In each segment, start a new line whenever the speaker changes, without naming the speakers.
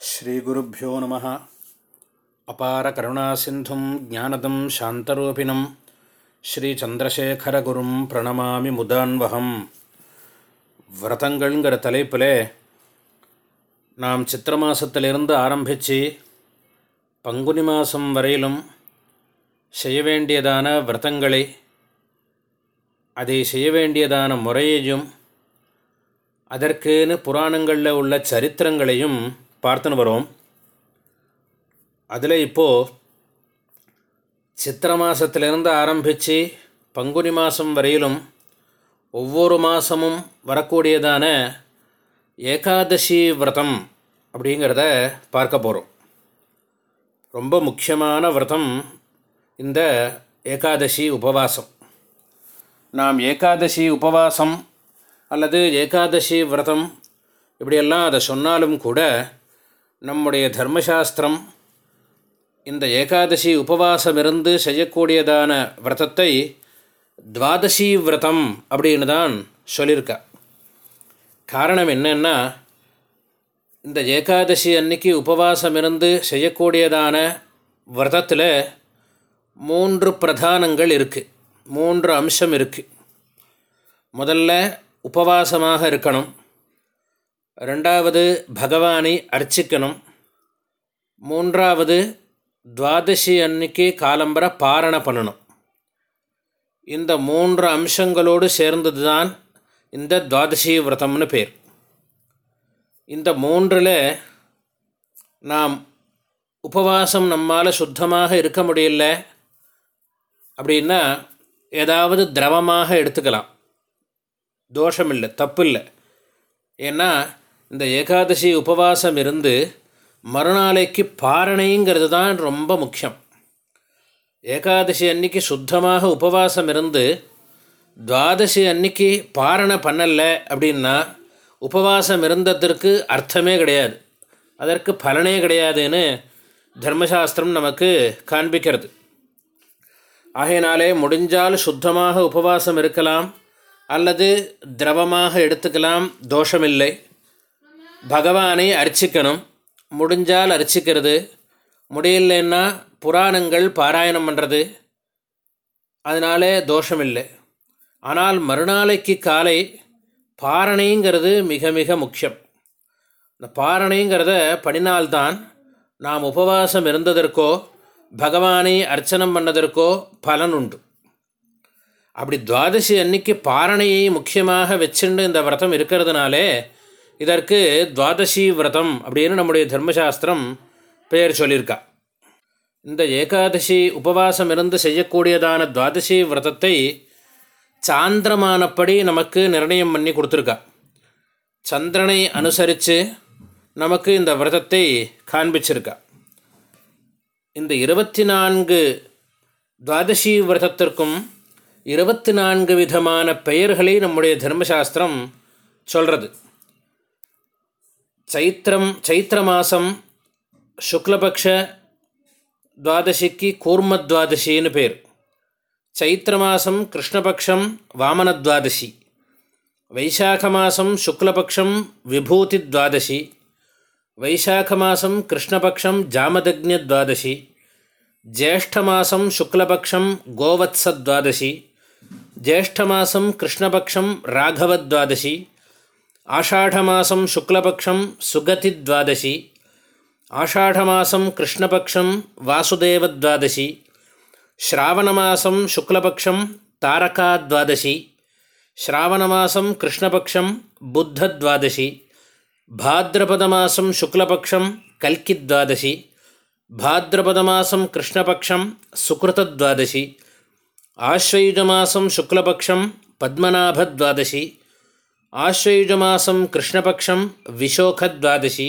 ஸ்ரீகுருப்போ நம. அபார கருணாசிந்தும் ஜானதம் சாந்தரூபிணம். ஸ்ரீச்சந்திரசேகரகுரும் பிரணமாமி முதான்வகம். விரதங்கள்ங்கிற தலைப்பில் நாம் சித்திர மாதத்திலிருந்து ஆரம்பித்து பங்குனி மாதம் வரையிலும் செய்ய வேண்டியதான விரதங்களை அதை செய்ய வேண்டியதான முறையையும் அதற்குன்னு புராணங்களில் உள்ள சரித்திரங்களையும் பார்த்துன்னு வரோம் அதில் இப்போது சித்திர மாதத்திலிருந்து ஆரம்பித்து பங்குனி மாதம் வரையிலும் ஒவ்வொரு மாதமும் வரக்கூடியதான ஏகாதசி விரதம் அப்படிங்கிறத பார்க்க போகிறோம் ரொம்ப முக்கியமான விரதம் இந்த ஏகாதசி உபவாசம். நாம் ஏகாதசி உபவாசம் அல்லது ஏகாதசி விரதம் இப்படியெல்லாம் அதை சொன்னாலும் கூட நம்முடைய தர்மசாஸ்திரம் இந்த ஏகாதசி உபவாசமிருந்து செய்யக்கூடியதான விரதத்தை துவாதசி விரதம் அப்படின்னு தான் சொல்லியிருக்கா. காரணம் என்னென்னா இந்த ஏகாதசி அன்னைக்கு உபவாசம் இருந்து செய்யக்கூடியதான விரதத்தில் மூன்று பிரதானங்கள் இருக்குது மூன்று அம்சம் இருக்குது முதல்ல உபவாசமாக இருக்கணும். ரெண்டாவது பகவானை அர்ச்சிக்கணும். மூன்றாவது துவாதசி அன்னைக்கு காலம்பர பாரண பண்ணணும். இந்த மூன்று அம்சங்களோடு சேர்ந்தது தான் இந்த துவாதசி விரதம்னு பேர். இந்த மூன்றில் நாம் உபவாசம் நம்மால் சுத்தமாக இருக்க முடியல அப்படின்னா ஏதாவது திரவமாக எடுத்துக்கலாம். தோஷமில்லை தப்பு இல்லை ஏன்னா இந்த ஏகாதசி உபவாசம் இருந்து மறுநாளைக்கு பாரணைங்கிறது தான் ரொம்ப முக்கியம். ஏகாதசி அன்னைக்கு சுத்தமாக உபவாசம் இருந்து துவாதசி அன்னைக்கு பாரணை பண்ணலை அப்படின்னா உபவாசம் இருந்ததற்கு அர்த்தமே கிடையாது. அதற்கு பலனே கிடையாதுன்னு தர்மசாஸ்திரம் நமக்கு காண்பிக்கிறது. ஆகையினாலே முடிஞ்சால் சுத்தமாக உபவாசம் இருக்கலாம் அல்லது திரவமாக எடுத்துக்கலாம் தோஷமில்லை. பகவானை அர்ச்சிக்கணும். முடிஞ்சால் அர்ச்சிக்கிறது. முடியலன்னா புராணங்கள் பாராயணம் பண்ணுறது அதனாலே தோஷமில்லை. ஆனால் மறுநாளைக்கு காலை பாரணைங்கிறது மிக மிக முக்கியம். இந்த பாரணைங்கிறத பண்ணினால்தான் நாம் உபவாசம் இருந்ததற்கோ பகவானை அர்ச்சனம் பண்ணதற்கோ பலன் உண்டு. அப்படி துவாதசி அன்னைக்கு பாரணையை முக்கியமாக வச்சுண்டு இந்த விரதம் இருக்கிறதுனாலே இதற்கு துவாதசி விரதம் அப்படின்னு நம்முடைய தர்மசாஸ்திரம் பெயர் சொல்லியிருக்கா. இந்த ஏகாதசி உபவாசம் இருந்து செய்யக்கூடியதான துவாதசி விரதத்தை சாந்திரமானப்படி நமக்கு நிர்ணயம் பண்ணி கொடுத்துருக்கா. சந்திரனை அனுசரித்து நமக்கு இந்த விரதத்தை காண்பிச்சிருக்கா. இந்த இருபத்தி நான்கு துவாதசி விரதத்திற்கும் இருபத்தி நான்கு விதமான பெயர்களை நம்முடைய தர்மசாஸ்திரம் சொல்கிறது சைத்திரம் சைத்திர மாதம் சுக்லபக்ஷ துவாதசிக்கு கூர்மத்வாதசின்னு பேர். சைத்திர மாதம் கிருஷ்ணபக்ஷம் வாமனத்வாதசி. வைசாக மாதம் சுக்லபக்ஷம் விபூதி துவாதசி வைசாக மாதம் கிருஷ்ணபக்ஷம் ஜாமதக்ஞத்வாதசி. ஜேஷ்டமாசம் சுக்லபக்ஷம் கோவத்சத்வாதசி. ஜேஷ்டமாசம் கிருஷ்ணபக்ஷம் ராகவத்வாதசி. ஆஷாఢமாசம் சுக்லபக்ஷம் சுகதி துவாதசி ஆஷாఢமாசம் கிருஷ்ணபக்ஷம் வாசுதேவத்வாதசி ஸ்ராவணமாசம் சுக்லபக்ஷம் தாரகாத்வாதசி ஸ்ராவணமாசம் கிருஷ்ணபக்ஷம் புத்தத்வாதசி பாத்ரபதமாசம் சுக்லபக்ஷம் கல்கித்வாதசி பாத்ரபதமாசம் கிருஷ்ணபக்ஷம் சுக்ருதத்வாதசி ஆஸ்வயுஜமாசம் சுக்லபக்ஷம் பத்மநாபத்வாதசி ஆஸ்வயுஜமாசம் கிருஷ்ணபக்ஷம் விஷோகத்வாதசி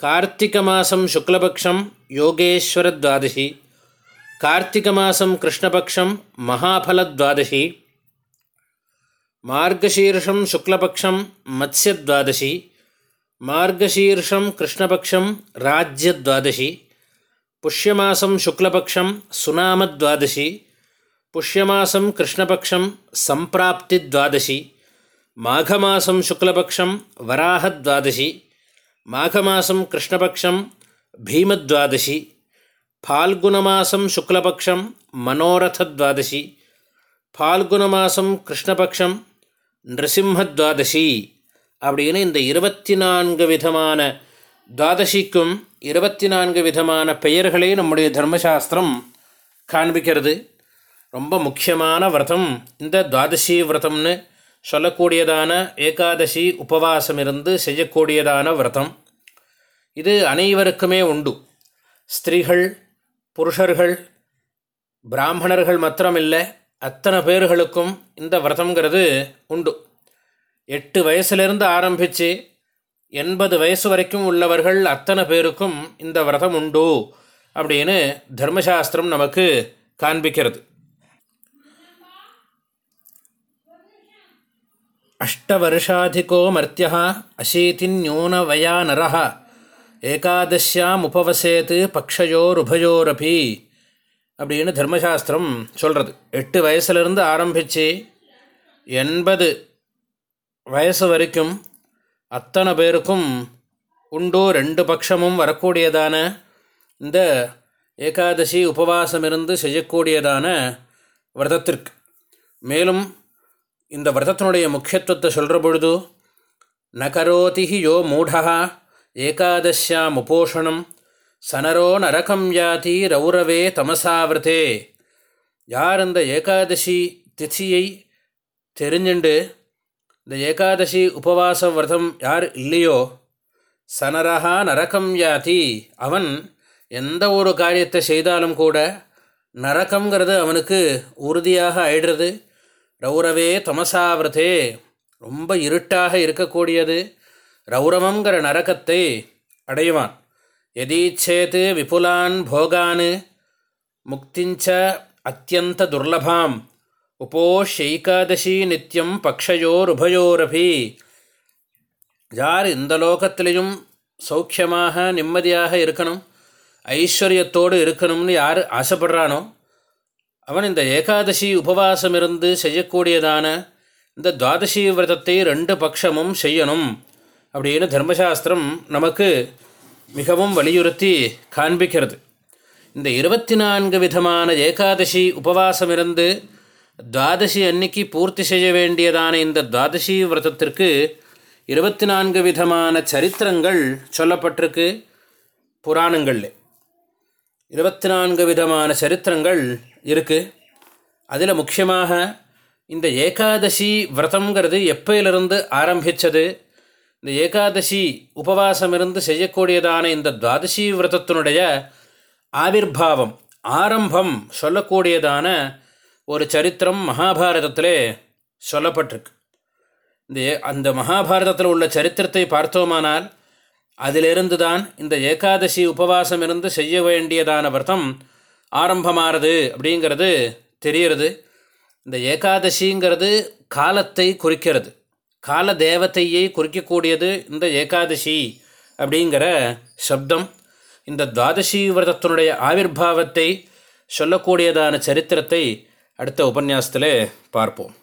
கார்த்திகமாசம் சுக்லபக்ஷம் யோகேஸ்வரத்வாதசி கார்த்திகமாசம் கிருஷ்ணபக்ஷம் மகாபலத்வாதசி மார்கசீர்ஷம் சுக்லபக்ஷம் மத்ஸ்யத்வாதசி மார்கசீர்ஷம் கிருஷ்ணபக்ஷம் ராஜ்யத்வாதசி புஷ்யமாசம் சுக்லபக்ஷம் சுனாமத்வாதசி புஷ்யமாசம் கிருஷ்ணபக்ஷம் மாக மாகமாசம் சுக்லபக்ஷம் வராகத்வாதசி மாக மாதம் கிருஷ்ணபக்ஷம் பீமத்வாதசி ஃபால்குண மாதம் சுக்லபக்ஷம் மனோரதத்வாதசி ஃபால்குண மாதம் கிருஷ்ணபக்ஷம் நிருசிம்மத்வாதசி அப்படின்னு இந்த இருபத்தி நான்கு விதமான துவாதசிக்கும் இருபத்தி நான்கு விதமான பெயர்களே நம்முடைய தர்மசாஸ்திரம் காண்பிக்கிறது. ரொம்ப முக்கியமான விரதம். இந்த துவாதசி விரதம்னு சொல்லக்கூடியதான ஏகாதசி உபவாசம் இருந்து செய்யக்கூடியதான விரதம். இது அனைவருக்குமே உண்டு. ஸ்திரீகள் புருஷர்கள் பிராமணர்கள் மாத்திரமில்லை அத்தனை பேர்களுக்கும் இந்த விரதங்கிறது உண்டு. எட்டு வயசுலேருந்து ஆரம்பித்து எண்பது வயசு வரைக்கும் உள்ளவர்கள் அத்தனை பேருக்கும் இந்த விரதம் உண்டு அப்படின்னு தர்மசாஸ்திரம் நமக்கு காண்பிக்கிறது. அஷ்டவர்ஷாதிகோ மர்த்திய அசீதின்யூனவயா நரः ஏகாதசியாம் உபவசேத்து பக்ஷயோருபயோரபி அப்படின்னு தர்மசாஸ்திரம் சொல்கிறது எட்டு வயசுலேருந்து ஆரம்பித்து எண்பது வயசு வரைக்கும் அத்தனை பேருக்கும் உண்டு ரெண்டு பட்சமும் வரக்கூடியதான இந்த ஏகாதசி உபவாசம் இருந்து செய்யக்கூடியதான விரதத்திற்கு. மேலும் இந்த விரதத்தினுடைய முக்கியத்துவத்தை சொல்கிற பொழுது நகரோதி யோ மூடா ஏகாதசியாம் உபோஷணம் சனரோ நரகம் யாதி ரௌரவே தமசாவிரதே. யார் இந்த ஏகாதசி திதியை தெரிஞ்சுண்டு இந்த ஏகாதசி உபவாச விரதம் யார் இல்லையோ சனரஹா நரகம் யாதி அவன் எந்த ஒரு காரியத்தை செய்தாலும் கூட நரகங்கிறது அவனுக்கு உறுதியாக ஆயிடுறது. ரௌரவே தமசாவிரதே. ரொம்ப இருட்டாக இருக்கக்கூடியது. ரௌரவங்கிற நரகத்தை அடைவான். எதீச்சேத்து விபுலான் போகான். முக்திஞ்ச அத்தியந்த துர்லபாம். உபோஷைகாதசி நித்தியம் பக்ஷயோருபயோரபி. யார் இந்த லோகத்திலையும் சௌக்கியமாக நிம்மதியாக இருக்கணும்? ஐஸ்வர்யத்தோடு இருக்கணும்னு யார் ஆசைப்படுறானோ? அவன் இந்த ஏகாதசி உபவாசம் இருந்து செய்யக்கூடியதான இந்த துவாதசி விரதத்தை ரெண்டு பட்சமும் செய்யணும் அப்படின்னு தர்மசாஸ்திரம் நமக்கு மிகவும் வலியுறுத்தி காண்பிக்கிறது. இந்த இருபத்தி நான்கு விதமான ஏகாதசி உபவாசம் இருந்து துவாதசி அன்னைக்கு பூர்த்தி செய்ய வேண்டியதான இந்த துவாதசி விரதத்திற்கு இருபத்தி நான்கு விதமான சரித்திரங்கள் சொல்லப்பட்டிருக்கு. புராணங்களில். இருபத்தி நான்கு விதமான சரித்திரங்கள் இருக்குது அதில் முக்கியமாக இந்த ஏகாதசி விரதங்கிறது எப்பையிலிருந்து ஆரம்பித்தது இந்த ஏகாதசி உபவாசம் இருந்து செய்யக்கூடியதான இந்த துவாதசி விரதத்தினுடைய ஆவிர்வாவம் ஆரம்பம் சொல்லக்கூடியதான ஒரு சரித்திரம் மகாபாரதத்தில் சொல்லப்பட்டிருக்கு. இந்த அந்த மகாபாரதத்தில் உள்ள சரித்திரத்தை பார்த்தோமானால் அதிலிருந்து தான் இந்த ஏகாதசி உபவாசம் இருந்து செய்ய வேண்டியதான விரதம் ஆரம்பமாகிறது அப்படிங்கிறது தெரிகிறது. இந்த ஏகாதசிங்கிறது காலத்தை குறிக்கிறது. கால தேவத்தையை குறிக்கக்கூடியது இந்த ஏகாதசி அப்படிங்கிற சப்தம். இந்த துவாதசி விரதத்தினுடைய ஆவிர்வாவத்தை சொல்லக்கூடியதான சரித்திரத்தை அடுத்த உபன்யாசத்தில் பார்ப்போம்.